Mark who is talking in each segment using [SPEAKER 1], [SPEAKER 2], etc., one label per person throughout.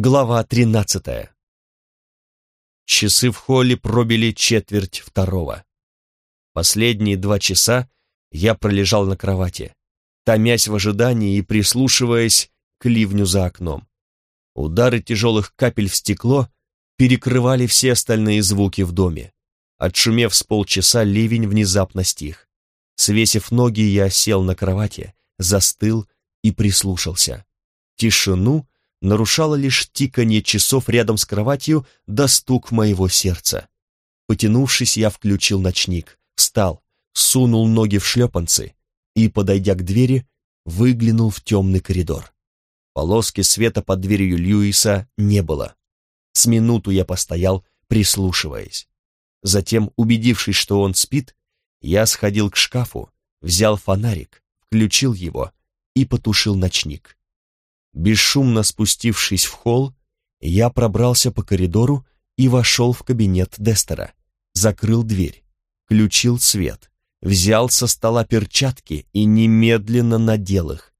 [SPEAKER 1] Глава тринадцатая. Часы в холле пробили четверть второго. Последние два часа я пролежал на кровати, томясь в ожидании и прислушиваясь к ливню за окном. Удары тяжелых капель в стекло перекрывали все остальные звуки в доме. Отшумев с полчаса, ливень внезапно стих. Свесив ноги, я сел на кровати, застыл и прислушался. Тишину нарушало лишь тиканье часов рядом с кроватью да стук моего сердца. Потянувшись, я включил ночник, встал, сунул ноги в шлепанцы и, подойдя к двери, выглянул в темный коридор. Полоски света под дверью Льюиса не было. С минуту я постоял, прислушиваясь. Затем, убедившись, что он спит, я сходил к шкафу, взял фонарик, включил его и потушил ночник. Бесшумно спустившись в холл, я пробрался по коридору и вошел в кабинет Дестера, закрыл дверь, включил свет, взял со стола перчатки и немедленно надел их.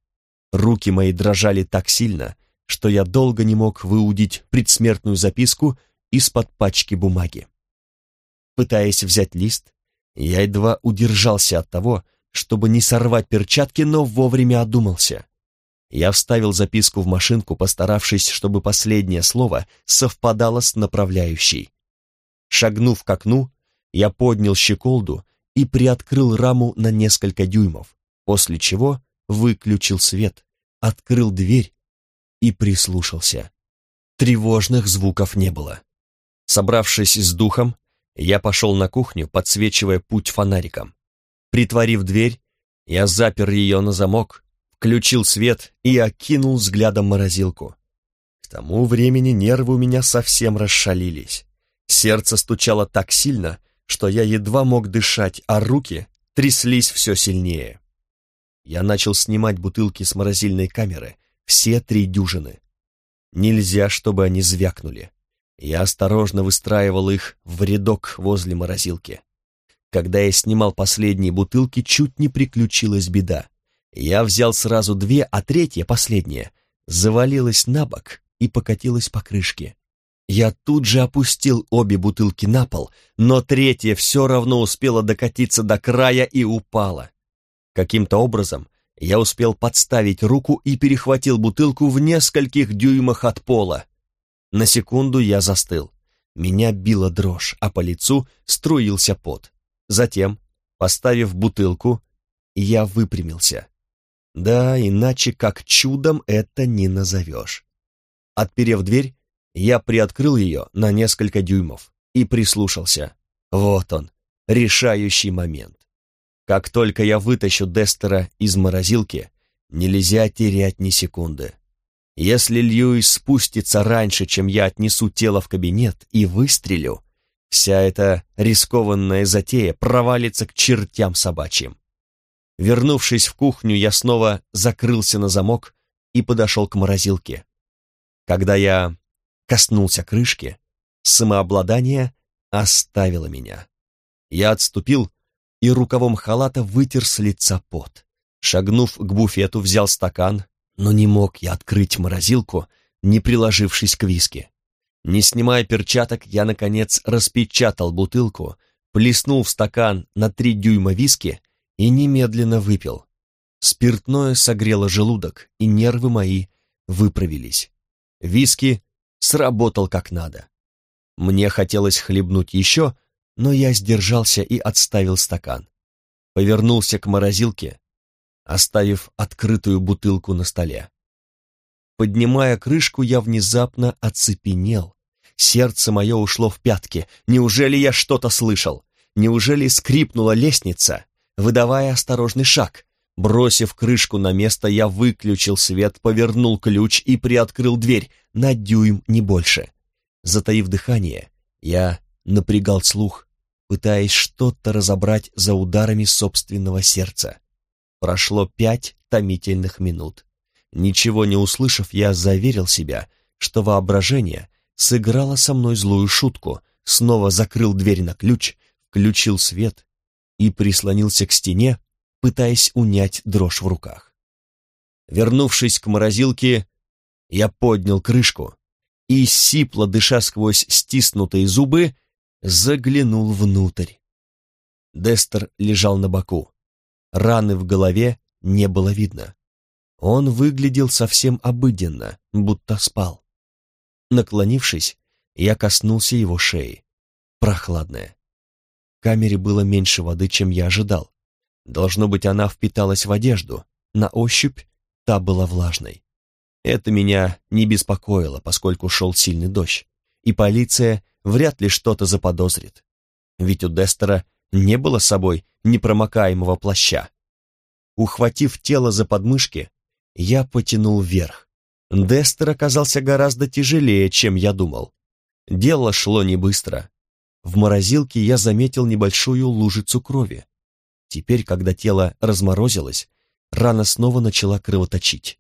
[SPEAKER 1] Руки мои дрожали так сильно, что я долго не мог выудить предсмертную записку из-под пачки бумаги. Пытаясь взять лист, я едва удержался от того, чтобы не сорвать перчатки, но вовремя одумался. Я вставил записку в машинку, постаравшись, чтобы последнее слово совпадало с направляющей. Шагнув к окну, я поднял щеколду и приоткрыл раму на несколько дюймов, после чего выключил свет, открыл дверь и прислушался. Тревожных звуков не было. Собравшись с духом, я пошел на кухню, подсвечивая путь фонариком. Притворив дверь, я запер ее на замок включил свет и окинул взглядом морозилку. К тому времени нервы у меня совсем расшалились. Сердце стучало так сильно, что я едва мог дышать, а руки тряслись все сильнее. Я начал снимать бутылки с морозильной камеры, все три дюжины. Нельзя, чтобы они звякнули. Я осторожно выстраивал их в рядок возле морозилки. Когда я снимал последние бутылки, чуть не приключилась беда. Я взял сразу две, а третья, последняя, завалилась на бок и покатилась по крышке. Я тут же опустил обе бутылки на пол, но третья все равно успела докатиться до края и упала. Каким-то образом я успел подставить руку и перехватил бутылку в нескольких дюймах от пола. На секунду я застыл. Меня била дрожь, а по лицу струился пот. Затем, поставив бутылку, я выпрямился. Да, иначе как чудом это не назовешь. Отперев дверь, я приоткрыл ее на несколько дюймов и прислушался. Вот он, решающий момент. Как только я вытащу Дестера из морозилки, нельзя терять ни секунды. Если Льюис спустится раньше, чем я отнесу тело в кабинет и выстрелю, вся эта рискованная затея провалится к чертям собачьим. Вернувшись в кухню, я снова закрылся на замок и подошел к морозилке. Когда я коснулся крышки, самообладание оставило меня. Я отступил и рукавом халата вытер с лица пот. Шагнув к буфету, взял стакан, но не мог я открыть морозилку, не приложившись к виски. Не снимая перчаток, я, наконец, распечатал бутылку, плеснул в стакан на три дюйма виски и немедленно выпил. Спиртное согрело желудок, и нервы мои выправились. Виски сработал как надо. Мне хотелось хлебнуть еще, но я сдержался и отставил стакан. Повернулся к морозилке, оставив открытую бутылку на столе. Поднимая крышку, я внезапно оцепенел. Сердце мое ушло в пятки. Неужели я что-то слышал? Неужели скрипнула лестница? Выдавая осторожный шаг. Бросив крышку на место, я выключил свет, повернул ключ и приоткрыл дверь на дюйм, не больше. Затаив дыхание, я напрягал слух, пытаясь что-то разобрать за ударами собственного сердца. Прошло пять томительных минут. Ничего не услышав, я заверил себя, что воображение сыграло со мной злую шутку, снова закрыл дверь на ключ, включил свет и прислонился к стене, пытаясь унять дрожь в руках. Вернувшись к морозилке, я поднял крышку и, сипло дыша сквозь стиснутые зубы, заглянул внутрь. Дестер лежал на боку. Раны в голове не было видно. Он выглядел совсем обыденно, будто спал. Наклонившись, я коснулся его шеи. Прохладная. Камере было меньше воды, чем я ожидал. Должно быть, она впиталась в одежду. На ощупь та была влажной. Это меня не беспокоило, поскольку шел сильный дождь, и полиция вряд ли что-то заподозрит. Ведь у Дестера не было с собой непромокаемого плаща. Ухватив тело за подмышки, я потянул вверх. Дестер оказался гораздо тяжелее, чем я думал. Дело шло не быстро. В морозилке я заметил небольшую лужицу крови. Теперь, когда тело разморозилось, рана снова начала кровоточить.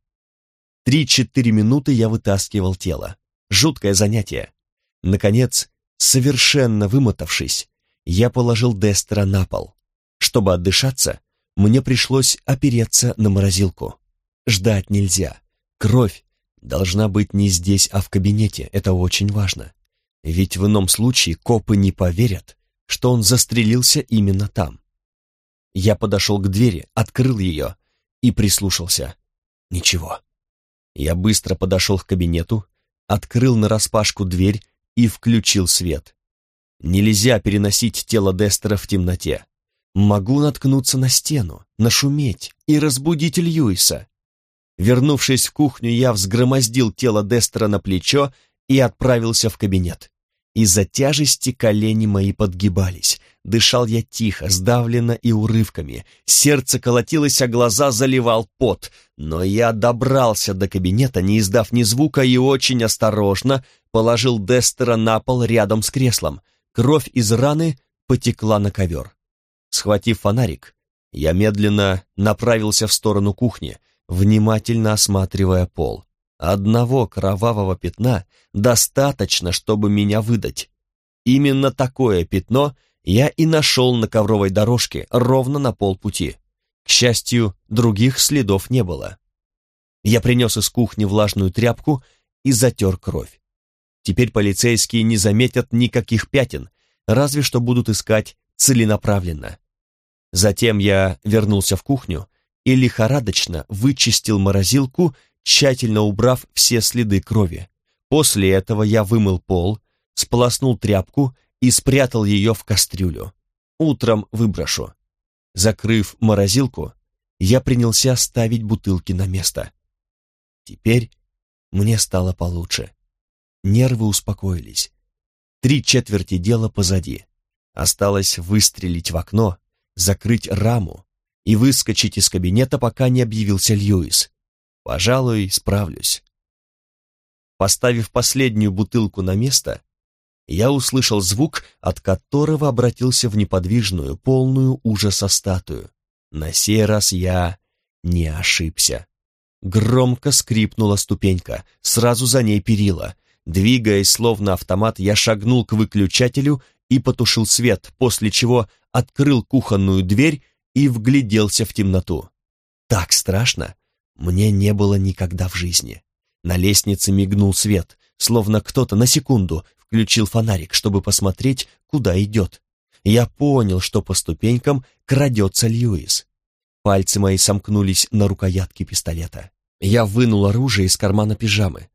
[SPEAKER 1] Три-четыре минуты я вытаскивал тело. Жуткое занятие. Наконец, совершенно вымотавшись, я положил Дестера на пол. Чтобы отдышаться, мне пришлось опереться на морозилку. Ждать нельзя. Кровь должна быть не здесь, а в кабинете. Это очень важно. Ведь в ином случае копы не поверят, что он застрелился именно там. Я подошел к двери, открыл ее и прислушался. Ничего. Я быстро подошел к кабинету, открыл нараспашку дверь и включил свет. Нельзя переносить тело Дестера в темноте. Могу наткнуться на стену, нашуметь и разбудить Льюиса. Вернувшись в кухню, я взгромоздил тело Дестера на плечо и отправился в кабинет. Из-за тяжести колени мои подгибались. Дышал я тихо, сдавленно и урывками. Сердце колотилось, а глаза заливал пот. Но я добрался до кабинета, не издав ни звука, и очень осторожно положил Дестера на пол рядом с креслом. Кровь из раны потекла на ковер. Схватив фонарик, я медленно направился в сторону кухни, внимательно осматривая пол. Одного кровавого пятна достаточно, чтобы меня выдать. Именно такое пятно я и нашел на ковровой дорожке ровно на полпути. К счастью, других следов не было. Я принес из кухни влажную тряпку и затер кровь. Теперь полицейские не заметят никаких пятен, разве что будут искать целенаправленно. Затем я вернулся в кухню и лихорадочно вычистил морозилку, тщательно убрав все следы крови. После этого я вымыл пол, сполоснул тряпку и спрятал ее в кастрюлю. Утром выброшу. Закрыв морозилку, я принялся ставить бутылки на место. Теперь мне стало получше. Нервы успокоились. Три четверти дела позади. Осталось выстрелить в окно, закрыть раму и выскочить из кабинета, пока не объявился Льюис. Пожалуй, справлюсь. Поставив последнюю бутылку на место, я услышал звук, от которого обратился в неподвижную, полную ужаса статую. На сей раз я не ошибся. Громко скрипнула ступенька, сразу за ней перила. Двигаясь словно автомат, я шагнул к выключателю и потушил свет, после чего открыл кухонную дверь и вгляделся в темноту. Так страшно мне не было никогда в жизни. На лестнице мигнул свет, словно кто-то на секунду включил фонарик, чтобы посмотреть, куда идет. Я понял, что по ступенькам крадется Льюис. Пальцы мои сомкнулись на рукоятке пистолета. Я вынул оружие из кармана пижамы.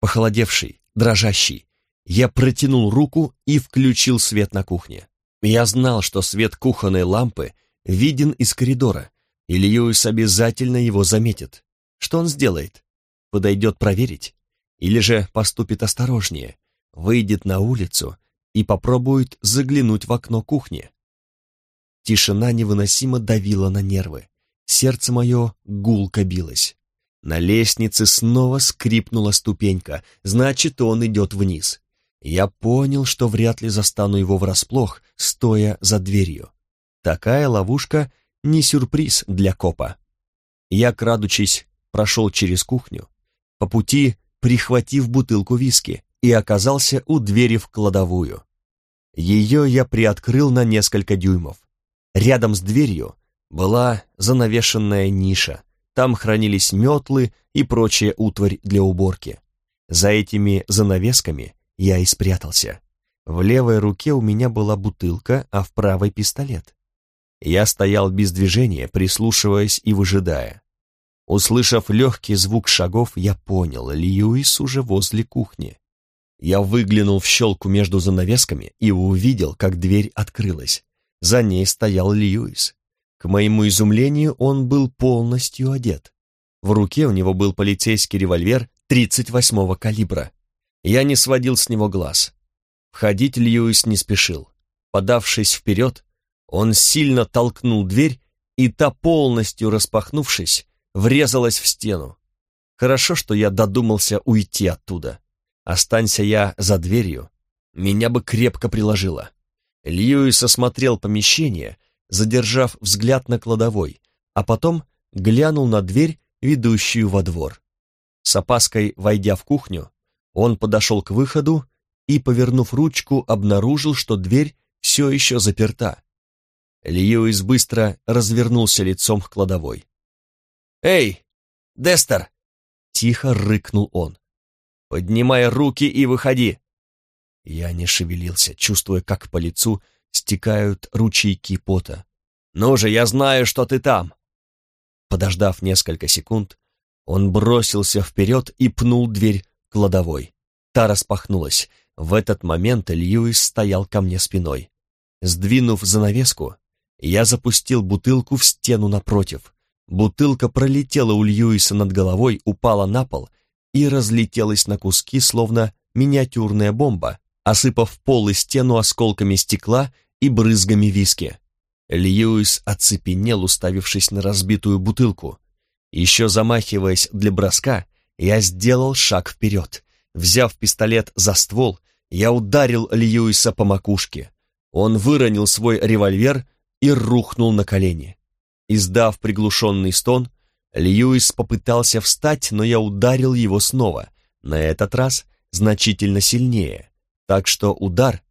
[SPEAKER 1] Похолодевший, дрожащий, я протянул руку и включил свет на кухне. Я знал, что свет кухонной лампы виден из коридора, и Льюис обязательно его заметит. Что он сделает? Подойдет проверить? Или же поступит осторожнее, выйдет на улицу и попробует заглянуть в окно кухни. Тишина невыносимо давила на нервы. Сердце мое гулко билось. На лестнице снова скрипнула ступенька, значит, он идет вниз. Я понял, что вряд ли застану его врасплох, стоя за дверью. Такая ловушка не сюрприз для копа. Я, крадучись, прошел через кухню, по пути прихватив бутылку виски, и оказался у двери в кладовую. Ее я приоткрыл на несколько дюймов. Рядом с дверью была занавешенная ниша. Там хранились метлы и прочая утварь для уборки. За этими занавесками я и спрятался. В левой руке у меня была бутылка, а в правой пистолет. Я стоял без движения, прислушиваясь и выжидая. Услышав легкий звук шагов, я понял, Льюис уже возле кухни. Я выглянул в щелку между занавесками и увидел, как дверь открылась. За ней стоял Льюис. К моему изумлению, он был полностью одет. В руке у него был полицейский револьвер 38-го калибра. Я не сводил с него глаз. Входить Льюис не спешил. Подавшись вперед, он сильно толкнул дверь, и та, полностью распахнувшись, врезалась в стену. Хорошо, что я додумался уйти оттуда. Останься я за дверью, меня бы крепко приложило. Льюис осмотрел помещение, задержав взгляд на кладовой, а потом глянул на дверь, ведущую во двор. С опаской войдя в кухню, он подошел к выходу и, повернув ручку, обнаружил, что дверь все еще заперта. Льюис быстро развернулся лицом к кладовой. «Эй, Дестер!» — тихо рыкнул он. «Поднимай руки и выходи!» Я не шевелился, чувствуя, как по лицу стекают ручейки пота. «Ну же, я знаю, что ты там!» Подождав несколько секунд, он бросился вперед и пнул дверь кладовой. Та распахнулась. В этот момент Льюис стоял ко мне спиной. Сдвинув занавеску, я запустил бутылку в стену напротив. Бутылка пролетела у Льюиса над головой, упала на пол и разлетелась на куски, словно миниатюрная бомба, осыпав пол и стену осколками стекла и брызгами виски. Льюис оцепенел, уставившись на разбитую бутылку. Еще замахиваясь для броска, я сделал шаг вперед. Взяв пистолет за ствол, я ударил Льюиса по макушке. Он выронил свой револьвер и рухнул на колени. Издав приглушенный стон, Льюис попытался встать, но я ударил его снова, на этот раз значительно сильнее, так что удар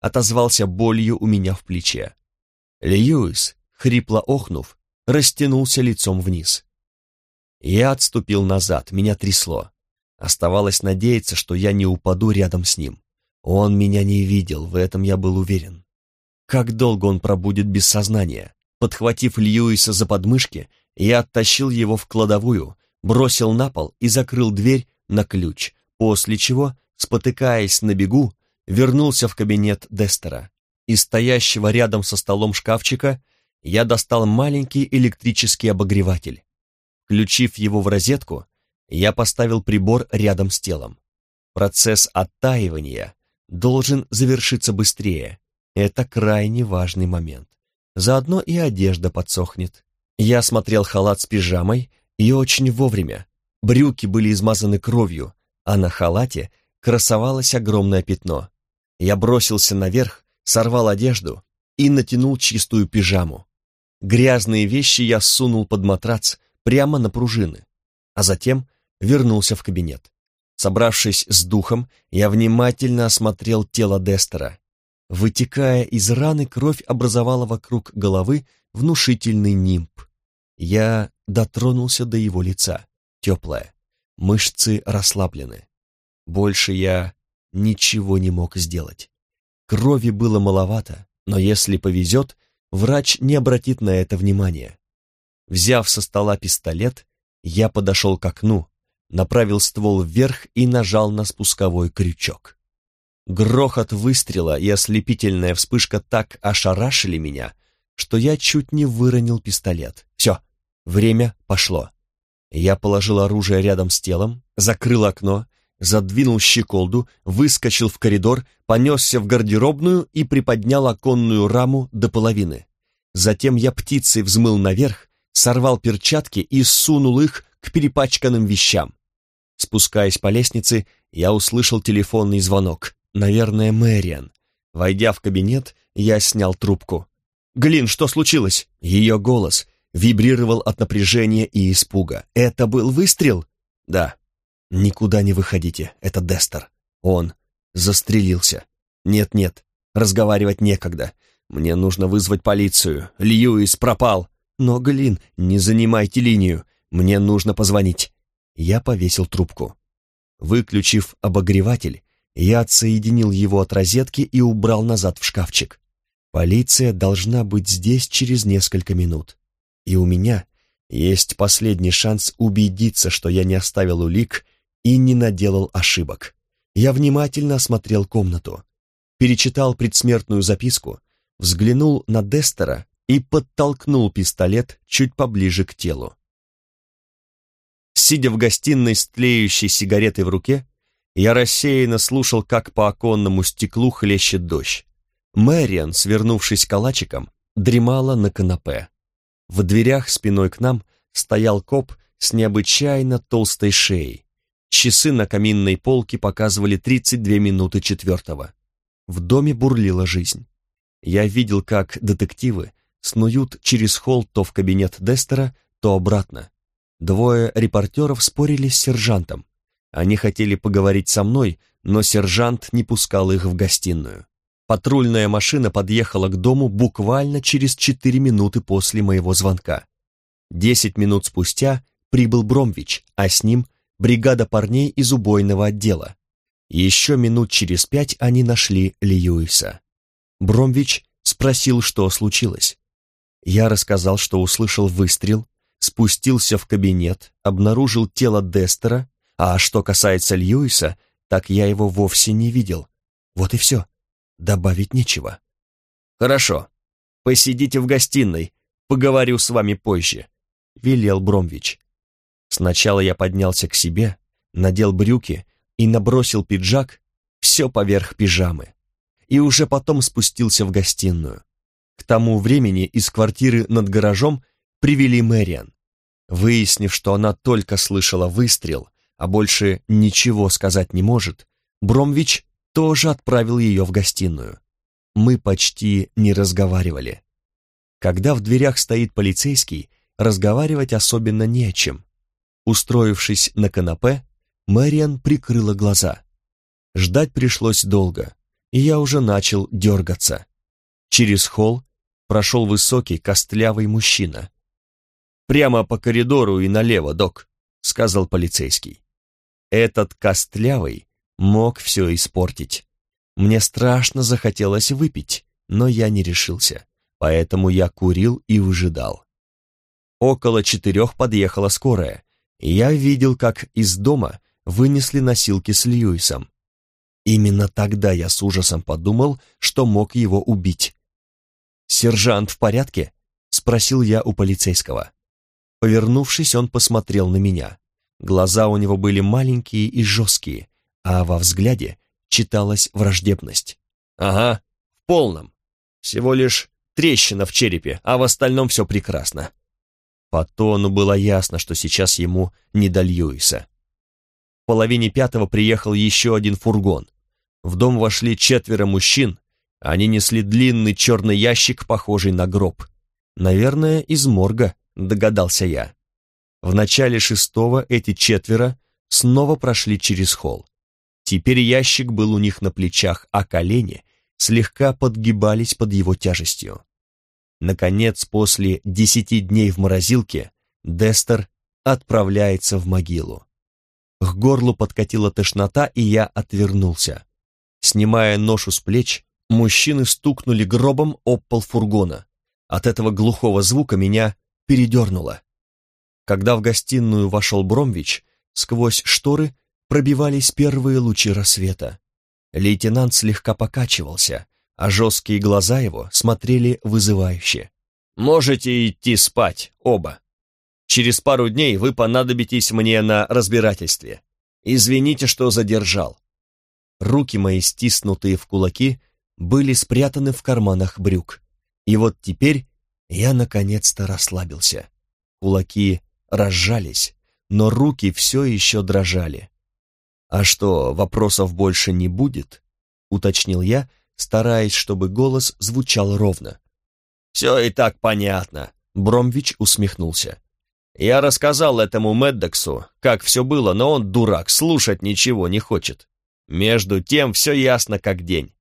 [SPEAKER 1] отозвался болью у меня в плече. Льюис, хрипло охнув, растянулся лицом вниз. Я отступил назад, меня трясло. Оставалось надеяться, что я не упаду рядом с ним. Он меня не видел, в этом я был уверен. Как долго он пробудет без сознания? Подхватив Льюиса за подмышки, я оттащил его в кладовую, бросил на пол и закрыл дверь на ключ, после чего, спотыкаясь на бегу, вернулся в кабинет Дестера. Из стоящего рядом со столом шкафчика я достал маленький электрический обогреватель. Включив его в розетку, я поставил прибор рядом с телом. Процесс оттаивания должен завершиться быстрее. Это крайне важный момент. Заодно и одежда подсохнет. Я смотрел халат с пижамой и очень вовремя. Брюки были измазаны кровью, а на халате красовалось огромное пятно. Я бросился наверх, сорвал одежду и натянул чистую пижаму. Грязные вещи я сунул под матрац прямо на пружины, а затем вернулся в кабинет. Собравшись с духом, я внимательно осмотрел тело Дестера. Вытекая из раны, кровь образовала вокруг головы внушительный нимб. Я дотронулся до его лица, теплое, мышцы расслаблены. Больше я ничего не мог сделать. Крови было маловато, но если повезет, врач не обратит на это внимания. Взяв со стола пистолет, я подошел к окну, направил ствол вверх и нажал на спусковой крючок. Грохот выстрела и ослепительная вспышка так ошарашили меня, что я чуть не выронил пистолет. Все, время пошло. Я положил оружие рядом с телом, закрыл окно, задвинул щеколду, выскочил в коридор, понесся в гардеробную и приподнял оконную раму до половины. Затем я птицей взмыл наверх, сорвал перчатки и сунул их к перепачканным вещам. Спускаясь по лестнице, я услышал телефонный звонок. Наверное, Мэриан. Войдя в кабинет, я снял трубку. «Глин, что случилось?» Ее голос вибрировал от напряжения и испуга. «Это был выстрел?» «Да». «Никуда не выходите, это Дестер. Он застрелился». «Нет-нет, разговаривать некогда. Мне нужно вызвать полицию. Льюис пропал». «Но, Глин, не занимайте линию. Мне нужно позвонить». Я повесил трубку. Выключив обогреватель, я отсоединил его от розетки и убрал назад в шкафчик. Полиция должна быть здесь через несколько минут. И у меня есть последний шанс убедиться, что я не оставил улик и не наделал ошибок. Я внимательно осмотрел комнату, перечитал предсмертную записку, взглянул на Дестера и подтолкнул пистолет чуть поближе к телу. Сидя в гостиной с тлеющей сигаретой в руке, я рассеянно слушал, как по оконному стеклу хлещет дождь. Мэриан, свернувшись калачиком, дремала на канапе. В дверях спиной к нам стоял коп с необычайно толстой шеей. Часы на каминной полке показывали 32 минуты четвертого. В доме бурлила жизнь. Я видел, как детективы снуют через холл то в кабинет Дестера, то обратно. Двое репортеров спорили с сержантом. Они хотели поговорить со мной, но сержант не пускал их в гостиную. Патрульная машина подъехала к дому буквально через четыре минуты после моего звонка. Десять минут спустя прибыл Бромвич, а с ним бригада парней из убойного отдела. Еще минут через пять они нашли Льюиса. Бромвич спросил, что случилось. Я рассказал, что услышал выстрел, спустился в кабинет, обнаружил тело Дестера, а что касается Льюиса, так я его вовсе не видел. Вот и все. Добавить нечего. «Хорошо. Посидите в гостиной. Поговорю с вами позже», — велел Бромвич. Сначала я поднялся к себе, надел брюки и набросил пиджак, все поверх пижамы. И уже потом спустился в гостиную. К тому времени из квартиры над гаражом привели Мэриан. Выяснив, что она только слышала выстрел, а больше ничего сказать не может, Бромвич тоже отправил ее в гостиную. Мы почти не разговаривали. Когда в дверях стоит полицейский, разговаривать особенно не о чем. Устроившись на канапе, Мэриан прикрыла глаза. Ждать пришлось долго, и я уже начал дергаться. Через холл прошел высокий костлявый мужчина. «Прямо по коридору и налево, док», — сказал полицейский. Этот костлявый мог все испортить. Мне страшно захотелось выпить, но я не решился, поэтому я курил и выжидал. Около четырех подъехала скорая, и я видел, как из дома вынесли носилки с Льюисом. Именно тогда я с ужасом подумал, что мог его убить. «Сержант в порядке?» — спросил я у полицейского. Повернувшись, он посмотрел на меня. Глаза у него были маленькие и жесткие, а во взгляде читалась враждебность. «Ага, в полном. Всего лишь трещина в черепе, а в остальном все прекрасно». По тону было ясно, что сейчас ему не до Льюиса. В половине пятого приехал еще один фургон. В дом вошли четверо мужчин, они несли длинный черный ящик, похожий на гроб. Наверное, из морга, догадался я. В начале шестого эти четверо снова прошли через холл. Теперь ящик был у них на плечах, а колени слегка подгибались под его тяжестью. Наконец, после десяти дней в морозилке, Дестер отправляется в могилу. К горлу подкатила тошнота, и я отвернулся. Снимая ношу с плеч, мужчины стукнули гробом об пол фургона. От этого глухого звука меня передернуло. Когда в гостиную вошел Бромвич, сквозь шторы пробивались первые лучи рассвета. Лейтенант слегка покачивался, а жесткие глаза его смотрели вызывающе. «Можете идти спать, оба. Через пару дней вы понадобитесь мне на разбирательстве. Извините, что задержал». Руки мои, стиснутые в кулаки, были спрятаны в карманах брюк. И вот теперь я наконец-то расслабился. Кулаки разжались, но руки все еще дрожали. «А что, вопросов больше не будет?» — уточнил я, стараясь, чтобы голос звучал ровно. «Все и так понятно», — Бромвич усмехнулся. «Я рассказал этому Меддоксу, как все было, но он дурак, слушать ничего не хочет. Между тем все ясно как день.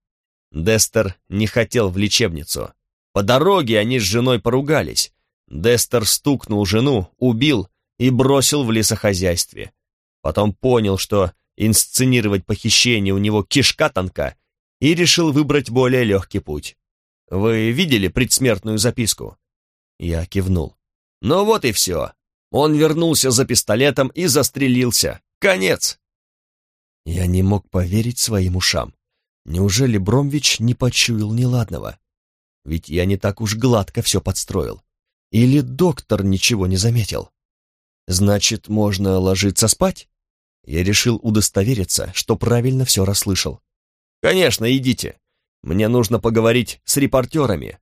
[SPEAKER 1] Дестер не хотел в лечебницу. По дороге они с женой поругались. Дестер стукнул жену, убил и бросил в лесохозяйстве. Потом понял, что инсценировать похищение у него кишка тонка и решил выбрать более легкий путь. Вы видели предсмертную записку? Я кивнул. Ну вот и все. Он вернулся за пистолетом и застрелился. Конец. Я не мог поверить своим ушам. Неужели Бромвич не почуял неладного? Ведь я не так уж гладко все подстроил. Или доктор ничего не заметил? Значит, можно ложиться спать? Я решил удостовериться, что правильно все расслышал. «Конечно, идите. Мне нужно поговорить с репортерами.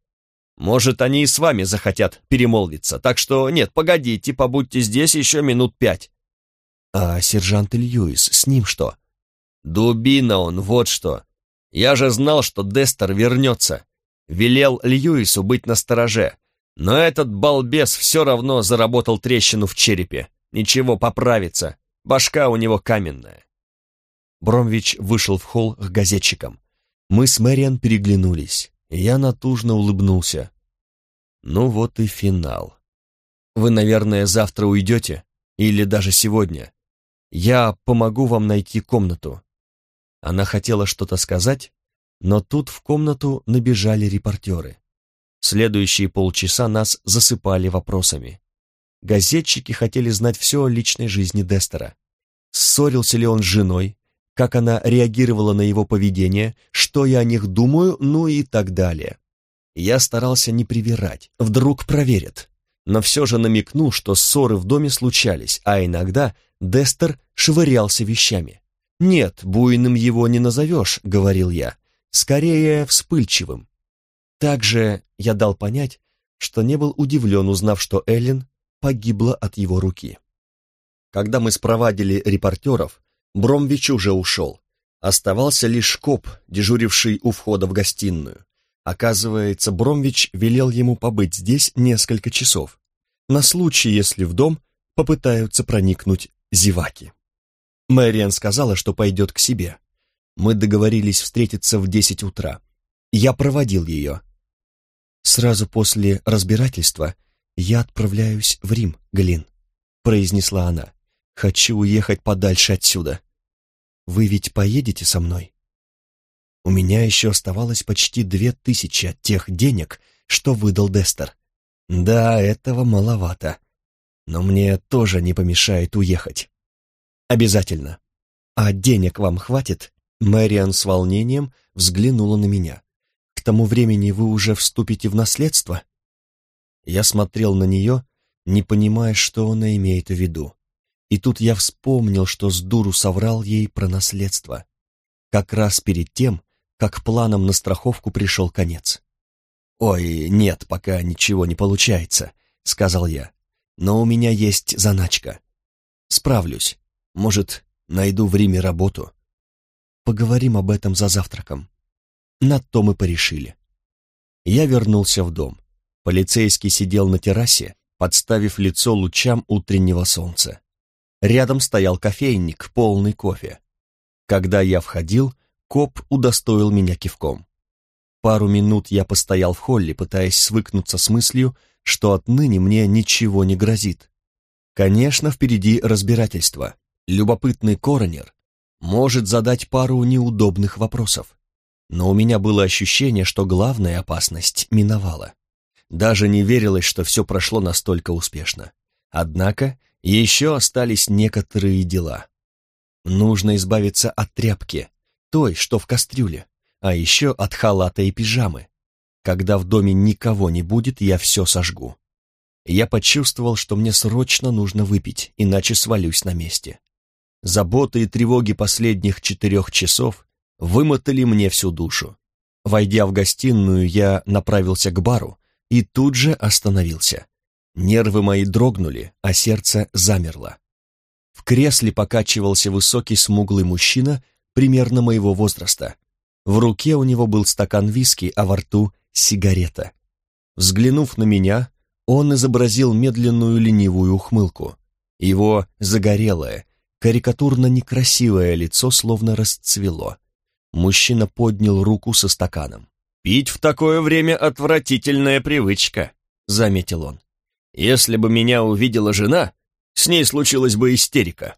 [SPEAKER 1] Может, они и с вами захотят перемолвиться, так что нет, погодите, побудьте здесь еще минут пять». «А сержант Льюис, с ним что?» «Дубина он, вот что. Я же знал, что Дестер вернется. Велел Льюису быть настороже. Но этот балбес все равно заработал трещину в черепе. Ничего, поправится. Башка у него каменная. Бромвич вышел в холл к газетчикам. Мы с Мэриан переглянулись, и я натужно улыбнулся. Ну вот и финал. Вы, наверное, завтра уйдете, или даже сегодня. Я помогу вам найти комнату. Она хотела что-то сказать, но тут в комнату набежали репортеры. Следующие полчаса нас засыпали вопросами. Газетчики хотели знать все о личной жизни Дестера. Ссорился ли он с женой, как она реагировала на его поведение, что я о них думаю, ну и так далее. Я старался не привирать, вдруг проверят. Но все же намекнул, что ссоры в доме случались, а иногда Дестер швырялся вещами. «Нет, буйным его не назовешь», — говорил я, — «скорее вспыльчивым». Также я дал понять, что не был удивлен, узнав, что Эллен погибла от его руки. Когда мы спровадили репортеров, Бромвич уже ушел. Оставался лишь коп, дежуривший у входа в гостиную. Оказывается, Бромвич велел ему побыть здесь несколько часов, на случай, если в дом попытаются проникнуть зеваки. Мэриан сказала, что пойдет к себе. Мы договорились встретиться в десять утра. Я проводил ее. Сразу после разбирательства «Я отправляюсь в Рим, Глин», — произнесла она. «Хочу уехать подальше отсюда. Вы ведь поедете со мной?» У меня еще оставалось почти две тысячи от тех денег, что выдал Дестер. Да, этого маловато. Но мне тоже не помешает уехать. Обязательно. А денег вам хватит? Мэриан с волнением взглянула на меня. К тому времени вы уже вступите в наследство? Я смотрел на нее, не понимая, что она имеет в виду. И тут я вспомнил, что с дуру соврал ей про наследство. Как раз перед тем, как планам на страховку пришел конец. «Ой, нет, пока ничего не получается», — сказал я. «Но у меня есть заначка. Справлюсь. Может, найду в Риме работу. Поговорим об этом за завтраком». На то мы порешили. Я вернулся в дом. Полицейский сидел на террасе, подставив лицо лучам утреннего солнца. Рядом стоял кофейник, полный кофе. Когда я входил, коп удостоил меня кивком. Пару минут я постоял в холле, пытаясь свыкнуться с мыслью, что отныне мне ничего не грозит. Конечно, впереди разбирательство. Любопытный коронер может задать пару неудобных вопросов. Но у меня было ощущение, что главная опасность миновала. Даже не верилось, что все прошло настолько успешно. Однако еще остались некоторые дела. Нужно избавиться от тряпки, той, что в кастрюле, а еще от халата и пижамы. Когда в доме никого не будет, я все сожгу. Я почувствовал, что мне срочно нужно выпить, иначе свалюсь на месте. Заботы и тревоги последних четырех часов вымотали мне всю душу. Войдя в гостиную, я направился к бару, и тут же остановился. Нервы мои дрогнули, а сердце замерло. В кресле покачивался высокий смуглый мужчина примерно моего возраста. В руке у него был стакан виски, а во рту сигарета. Взглянув на меня, он изобразил медленную ленивую ухмылку. Его загорелое, карикатурно некрасивое лицо словно расцвело. Мужчина поднял руку со стаканом. «Пить в такое время отвратительная привычка», — заметил он. «Если бы меня увидела жена, с ней случилась бы истерика».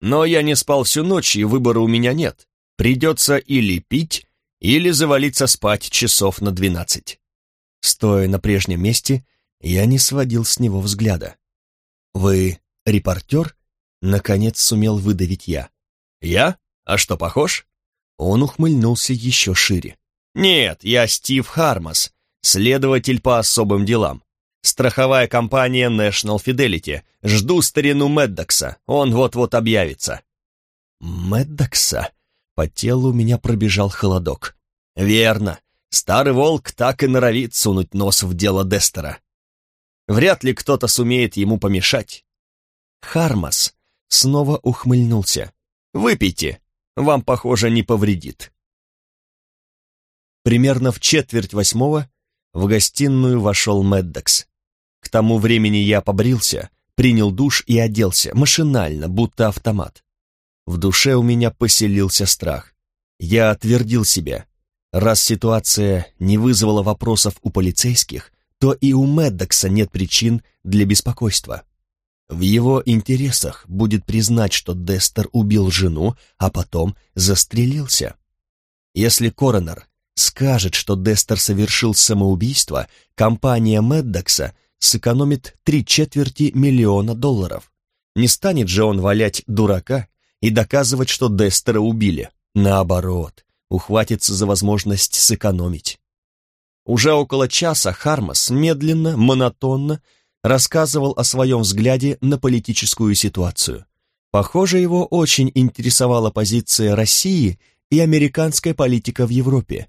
[SPEAKER 1] Но я не спал всю ночь, и выбора у меня нет. Придется или пить, или завалиться спать часов на двенадцать. Стоя на прежнем месте, я не сводил с него взгляда. «Вы репортер?» — наконец сумел выдавить я. «Я? А что, похож?» Он ухмыльнулся еще шире. «Нет, я Стив Хармас, следователь по особым делам. Страховая компания National Fidelity. Жду старину Меддокса, он вот-вот объявится». «Меддокса?» По телу у меня пробежал холодок. «Верно. Старый волк так и норовит сунуть нос в дело Дестера. Вряд ли кто-то сумеет ему помешать». Хармас снова ухмыльнулся. «Выпейте, вам, похоже, не повредит». Примерно в четверть восьмого в гостиную вошел Меддокс. К тому времени я побрился, принял душ и оделся, машинально, будто автомат. В душе у меня поселился страх. Я отвердил себя. Раз ситуация не вызвала вопросов у полицейских, то и у Меддокса нет причин для беспокойства. В его интересах будет признать, что Дестер убил жену, а потом застрелился. Если коронер скажет, что Дестер совершил самоубийство, компания Меддокса сэкономит три четверти миллиона долларов. Не станет же он валять дурака и доказывать, что Дестера убили. Наоборот, ухватится за возможность сэкономить. Уже около часа Хармас медленно, монотонно рассказывал о своем взгляде на политическую ситуацию. Похоже, его очень интересовала позиция России и американская политика в Европе.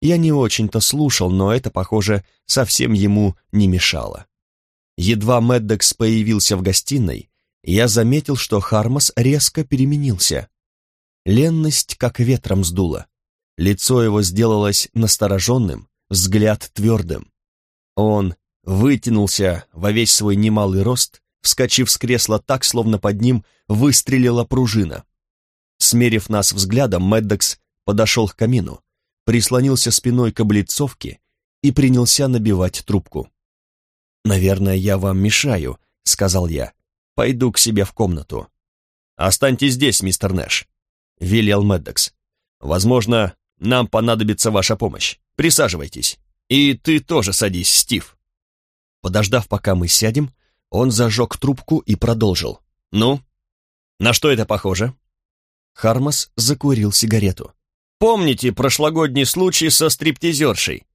[SPEAKER 1] Я не очень-то слушал, но это, похоже, совсем ему не мешало. Едва Меддекс появился в гостиной, я заметил, что Хармас резко переменился. Ленность как ветром сдула. Лицо его сделалось настороженным, взгляд твердым. Он вытянулся во весь свой немалый рост, вскочив с кресла так, словно под ним выстрелила пружина. Смерив нас взглядом, Меддекс подошел к камину, прислонился спиной к облицовке и принялся набивать трубку. «Наверное, я вам мешаю», — сказал я. «Пойду к себе в комнату». «Останьтесь здесь, мистер Нэш», — велел Меддекс. «Возможно, нам понадобится ваша помощь. Присаживайтесь. И ты тоже садись, Стив». Подождав, пока мы сядем, он зажег трубку и продолжил. «Ну, на что это похоже?» Хармас закурил сигарету. «Помните прошлогодний случай со стриптизершей?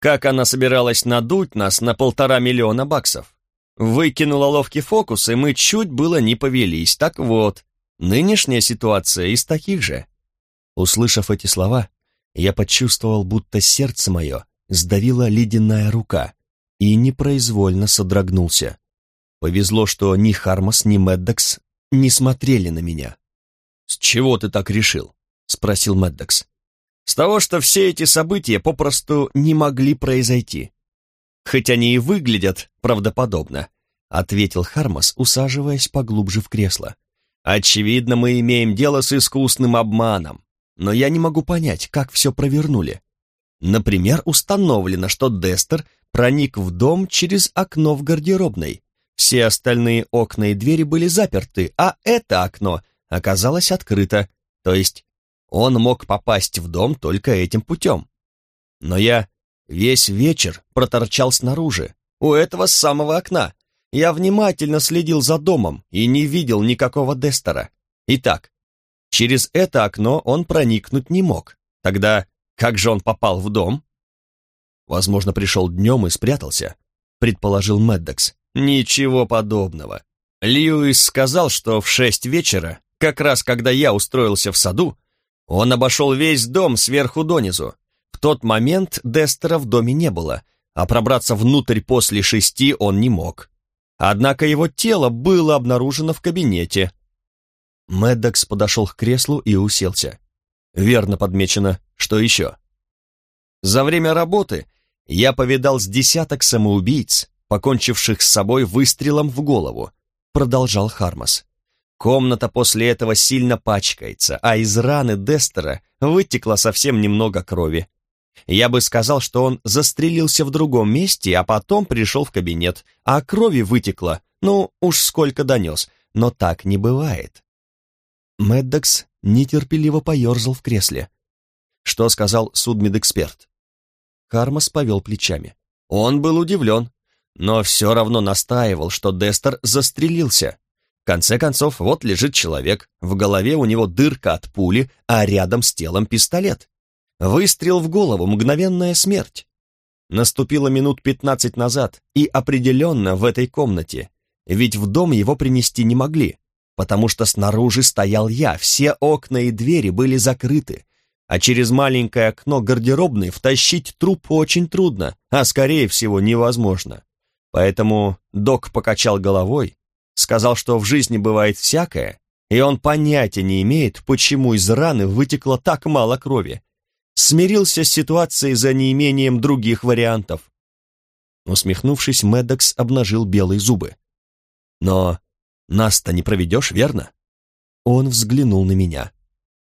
[SPEAKER 1] Как она собиралась надуть нас на полтора миллиона баксов? Выкинула ловкий фокус, и мы чуть было не повелись. Так вот, нынешняя ситуация из таких же». Услышав эти слова, я почувствовал, будто сердце мое сдавила ледяная рука, и непроизвольно содрогнулся. Повезло, что ни Хармас, ни Меддокс не смотрели на меня. «С чего ты так решил?» — спросил Меддокс. «С того, что все эти события попросту не могли произойти. Хоть они и выглядят правдоподобно», — ответил Хармас, усаживаясь поглубже в кресло. «Очевидно, мы имеем дело с искусным обманом, но я не могу понять, как все провернули. Например, установлено, что Дестер проник в дом через окно в гардеробной. Все остальные окна и двери были заперты, а это окно оказалось открыто, то есть он мог попасть в дом только этим путем. Но я весь вечер проторчал снаружи, у этого самого окна. Я внимательно следил за домом и не видел никакого Дестера. Итак, через это окно он проникнуть не мог. Тогда как же он попал в дом? Возможно, пришел днем и спрятался, предположил Мэддокс. Ничего подобного. Льюис сказал, что в шесть вечера, как раз когда я устроился в саду, он обошел весь дом сверху донизу. В тот момент Дестера в доме не было, а пробраться внутрь после шести он не мог. Однако его тело было обнаружено в кабинете. Мэддокс подошел к креслу и уселся. Верно подмечено. Что еще? За время работы я повидал с десяток самоубийц, покончивших с собой выстрелом в голову, продолжал Хармас. Комната после этого сильно пачкается, а из раны Дестера вытекло совсем немного крови. Я бы сказал, что он застрелился в другом месте, а потом пришел в кабинет, а крови вытекло, ну, уж сколько донес, но так не бывает. Меддокс нетерпеливо поерзал в кресле. Что сказал судмедэксперт? Кармас повел плечами. Он был удивлен, но все равно настаивал, что Дестер застрелился. В конце концов, вот лежит человек, в голове у него дырка от пули, а рядом с телом пистолет. Выстрел в голову, мгновенная смерть. Наступило минут пятнадцать назад, и определенно в этой комнате, ведь в дом его принести не могли, потому что снаружи стоял я, все окна и двери были закрыты, а через маленькое окно гардеробной втащить труп очень трудно, а скорее всего невозможно. Поэтому док покачал головой, сказал, что в жизни бывает всякое, и он понятия не имеет, почему из раны вытекло так мало крови. Смирился с ситуацией за неимением других вариантов. Усмехнувшись, Медокс обнажил белые зубы. «Но нас-то не проведешь, верно?» Он взглянул на меня.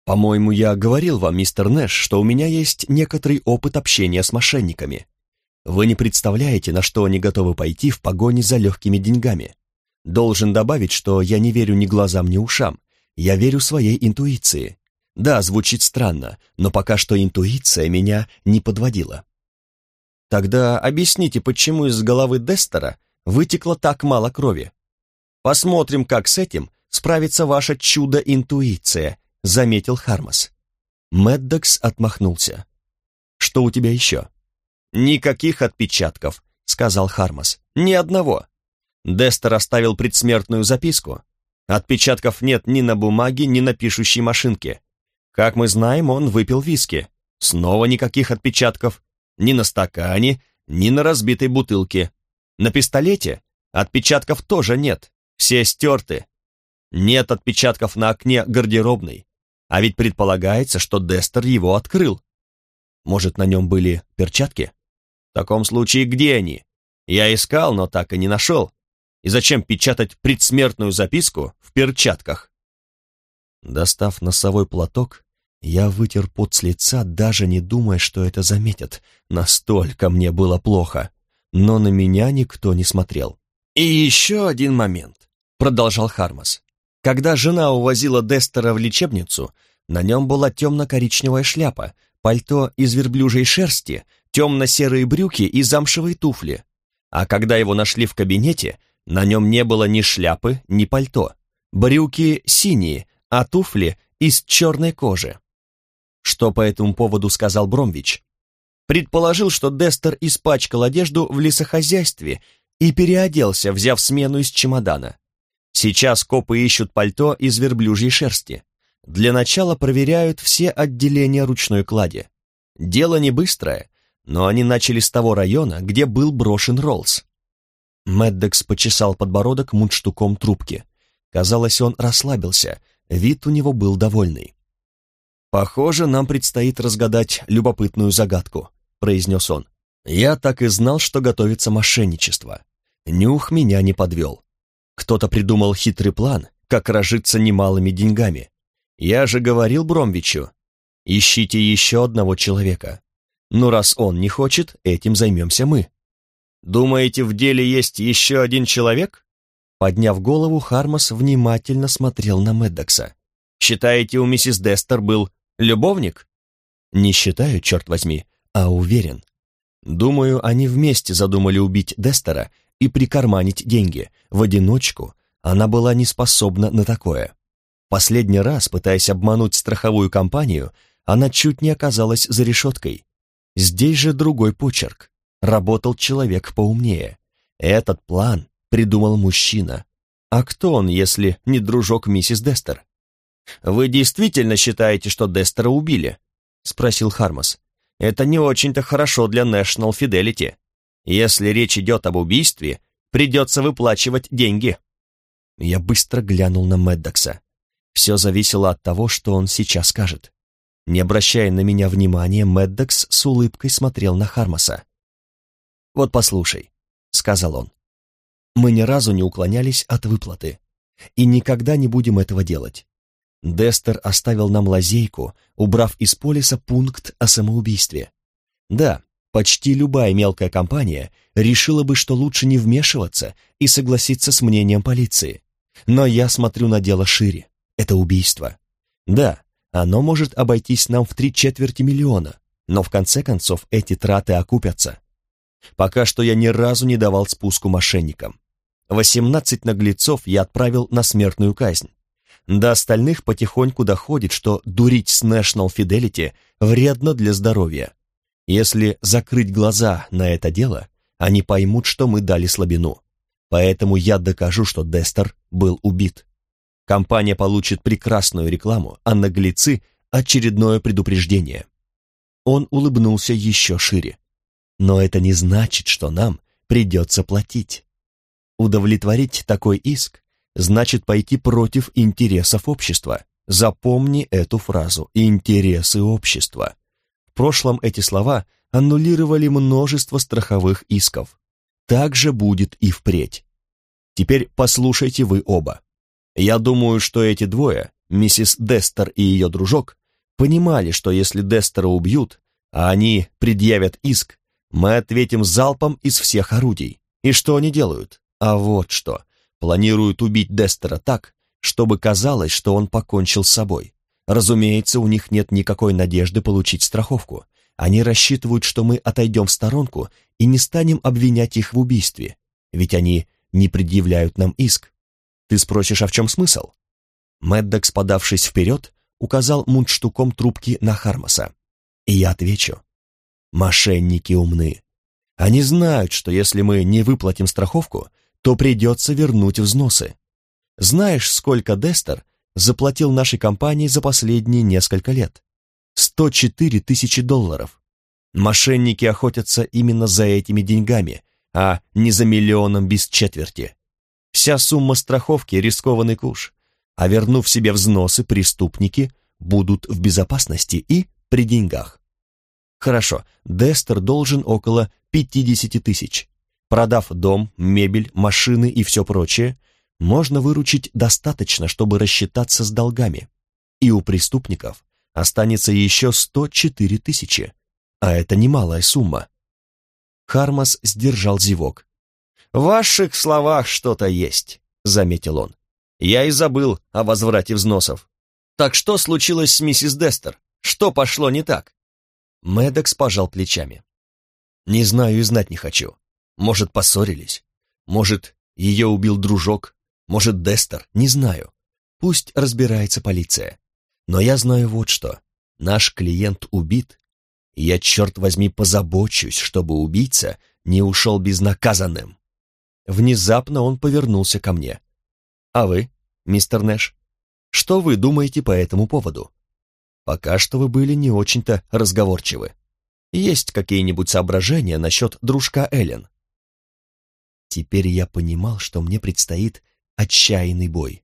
[SPEAKER 1] По-моему, я говорил вам, мистер Нэш, что у меня есть некоторый опыт общения с мошенниками. Вы не представляете, на что они готовы пойти в погоне за легкими деньгами. Должен добавить, что я не верю ни глазам, ни ушам. Я верю своей интуиции. Да, звучит странно, но пока что интуиция меня не подводила. Тогда объясните, почему из головы Дестера вытекло так мало крови. Посмотрим, как с этим справится ваша чудо-интуиция, — заметил Хармас. Меддокс отмахнулся. «Что у тебя еще?» «Никаких отпечатков», — сказал Хармас. «Ни одного». Дестер оставил предсмертную записку. Отпечатков нет ни на бумаге, ни на пишущей машинке. Как мы знаем, он выпил виски. Снова никаких отпечатков. Ни на стакане, ни на разбитой бутылке. На пистолете отпечатков тоже нет. Все стерты. Нет отпечатков на окне гардеробной. А ведь предполагается, что Дестер его открыл. Может, на нем были перчатки? В таком случае где они? Я искал, но так и не нашел. И зачем печатать предсмертную записку в перчатках? Достав носовой платок, я вытер пот с лица, даже не думая, что это заметят. Настолько мне было плохо. Но на меня никто не смотрел. «И еще один момент», — продолжал Хармас. Когда жена увозила Дестера в лечебницу, на нем была темно-коричневая шляпа, пальто из верблюжьей шерсти, темно-серые брюки и замшевые туфли. А когда его нашли в кабинете, на нем не было ни шляпы, ни пальто. Брюки синие, а туфли из черной кожи. Что по этому поводу сказал Бромвич? Предположил, что Дестер испачкал одежду в лесохозяйстве и переоделся, взяв смену из чемодана. Сейчас копы ищут пальто из верблюжьей шерсти. Для начала проверяют все отделения ручной клади. Дело не быстрое, но они начали с того района, где был брошен Роллс. Меддекс почесал подбородок мундштуком трубки. Казалось, он расслабился, вид у него был довольный. «Похоже, нам предстоит разгадать любопытную загадку», — произнес он. «Я так и знал, что готовится мошенничество. Нюх меня не подвел. Кто-то придумал хитрый план, как разжиться немалыми деньгами. Я же говорил Бромвичу, ищите еще одного человека. Но раз он не хочет, этим займемся мы. Думаете, в деле есть еще один человек? Подняв голову, Хармас внимательно смотрел на Меддокса. Считаете, у миссис Дестер был любовник? Не считаю, черт возьми, а уверен. Думаю, они вместе задумали убить Дестера и прикарманить деньги. В одиночку она была не способна на такое. Последний раз, пытаясь обмануть страховую компанию, она чуть не оказалась за решеткой. Здесь же другой почерк. Работал человек поумнее. Этот план придумал мужчина. А кто он, если не дружок миссис Дестер? «Вы действительно считаете, что Дестера убили?» — спросил Хармас. «Это не очень-то хорошо для National Fidelity. Если речь идет об убийстве, придется выплачивать деньги». Я быстро глянул на Меддокса. Все зависело от того, что он сейчас скажет. Не обращая на меня внимания, Меддокс с улыбкой смотрел на Хармаса. «Вот послушай», — сказал он. «Мы ни разу не уклонялись от выплаты и никогда не будем этого делать. Дестер оставил нам лазейку, убрав из полиса пункт о самоубийстве. Да, почти любая мелкая компания решила бы, что лучше не вмешиваться и согласиться с мнением полиции. Но я смотрю на дело шире. Это убийство. Да, оно может обойтись нам в три четверти миллиона, но в конце концов эти траты окупятся. Пока что я ни разу не давал спуску мошенникам. 18 наглецов я отправил на смертную казнь. До остальных потихоньку доходит, что дурить с National Fidelity вредно для здоровья. Если закрыть глаза на это дело, они поймут, что мы дали слабину. Поэтому я докажу, что Дестер был убит. Компания получит прекрасную рекламу, а наглецы — очередное предупреждение. Он улыбнулся еще шире. Но это не значит, что нам придется платить. Удовлетворить такой иск значит пойти против интересов общества. Запомни эту фразу «интересы общества». Прошлом эти слова аннулировали множество страховых исков. Так же будет и впредь. Теперь послушайте вы оба. Я думаю, что эти двое, миссис Дестер и ее дружок, понимали, что если Дестера убьют, а они предъявят иск, мы ответим залпом из всех орудий. И что они делают? А вот что. Планируют убить Дестера так, чтобы казалось, что он покончил с собой. Разумеется, у них нет никакой надежды получить страховку. Они рассчитывают, что мы отойдем в сторонку и не станем обвинять их в убийстве, ведь они не предъявляют нам иск. Ты спросишь, а в чем смысл? Мэддокс, подавшись вперед, указал мундштуком трубки на Хармоса. И я отвечу. Мошенники умны. Они знают, что если мы не выплатим страховку, то придется вернуть взносы. Знаешь, сколько Дестер заплатил нашей компании за последние несколько лет? 104 тысячи долларов. Мошенники охотятся именно за этими деньгами, а не за миллионом без четверти. Вся сумма страховки — рискованный куш, а вернув себе взносы, преступники будут в безопасности и при деньгах. Хорошо, Дестер должен около 50 тысяч. Продав дом, мебель, машины и все прочее, можно выручить достаточно, чтобы рассчитаться с долгами. И у преступников останется еще 104 тысячи, а это немалая сумма. Хармас сдержал зевок. «В ваших словах что-то есть», — заметил он. «Я и забыл о возврате взносов. Так что случилось с миссис Дестер? Что пошло не так?» Медекс пожал плечами. «Не знаю и знать не хочу. Может, поссорились. Может, ее убил дружок. Может, Дестер. Не знаю. Пусть разбирается полиция. Но я знаю вот что. Наш клиент убит, я, черт возьми, позабочусь, чтобы убийца не ушел безнаказанным. Внезапно он повернулся ко мне. «А вы, мистер Нэш, что вы думаете по этому поводу?» «Пока что вы были не очень-то разговорчивы. Есть какие-нибудь соображения насчет дружка Эллен?» Теперь я понимал, что мне предстоит отчаянный бой.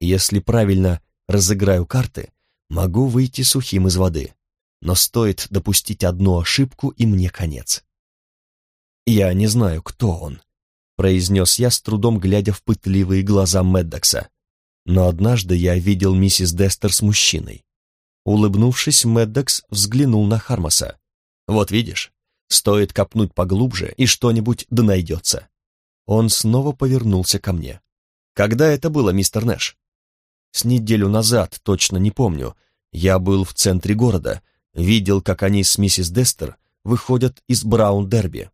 [SPEAKER 1] Если правильно разыграю карты, могу выйти сухим из воды но стоит допустить одну ошибку, и мне конец. «Я не знаю, кто он», — произнес я, с трудом глядя в пытливые глаза Меддокса. «Но однажды я видел миссис Дестер с мужчиной». Улыбнувшись, Меддокс взглянул на Хармоса. «Вот видишь, стоит копнуть поглубже, и что-нибудь да найдется». Он снова повернулся ко мне. «Когда это было, мистер Нэш?» «С неделю назад, точно не помню. Я был в центре города, Видел, как они с миссис Дестер выходят из Браун-Дерби.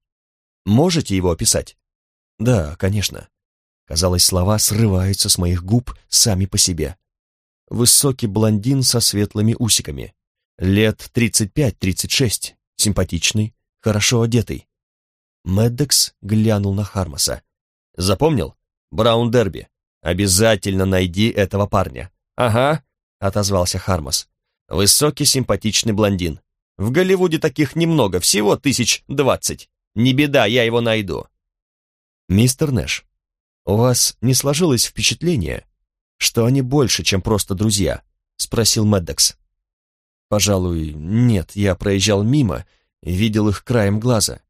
[SPEAKER 1] Можете его описать? Да, конечно. Казалось, слова срываются с моих губ сами по себе. Высокий блондин со светлыми усиками. Лет 35-36, симпатичный, хорошо одетый. Меддекс глянул на Хармоса. «Запомнил? Браун-Дерби. Обязательно найди этого парня». «Ага», — отозвался Хармос. Высокий, симпатичный блондин. В Голливуде таких немного, всего тысяч двадцать. Не беда, я его найду. Мистер Нэш, у вас не сложилось впечатление, что они больше, чем просто друзья? Спросил Мэддокс. Пожалуй, нет, я проезжал мимо, видел их краем глаза.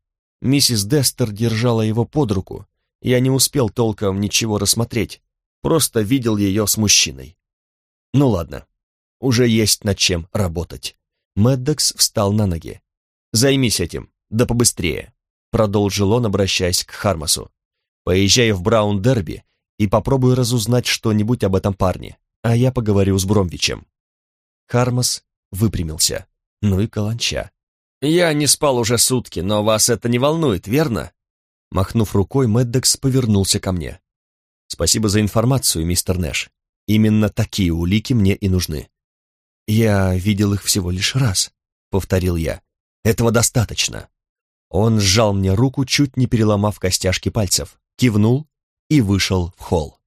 [SPEAKER 1] Миссис Дестер держала его под руку. Я не успел толком ничего рассмотреть, просто видел ее с мужчиной. Ну ладно, уже есть над чем работать. Мэддокс встал на ноги. «Займись этим, да побыстрее», — продолжил он, обращаясь к Хармасу. «Поезжай в Браун-Дерби и попробуй разузнать что-нибудь об этом парне, а я поговорю с Бромвичем. Хармос выпрямился. Ну и каланча. «Я не спал уже сутки, но вас это не волнует, верно?» Махнув рукой, Мэддекс повернулся ко мне. «Спасибо за информацию, мистер Нэш. Именно такие улики мне и нужны». «Я видел их всего лишь раз», — повторил я. «Этого достаточно». Он сжал мне руку, чуть не переломав костяшки пальцев, кивнул и вышел в холл.